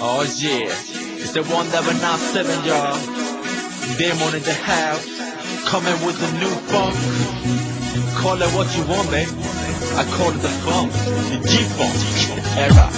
Oh yeah, it's the one that went out seven, y'all. Demon in the house, coming with the new funk. Call it what you want, man. I call it the funk, the G-funk era.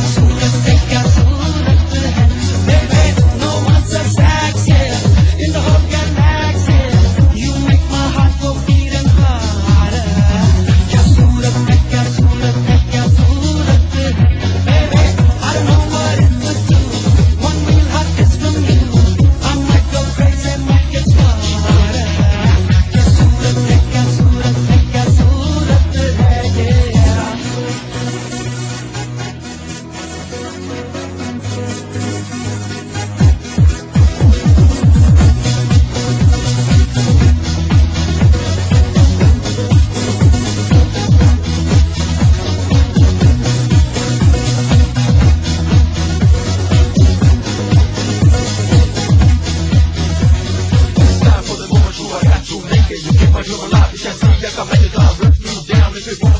Jesús. is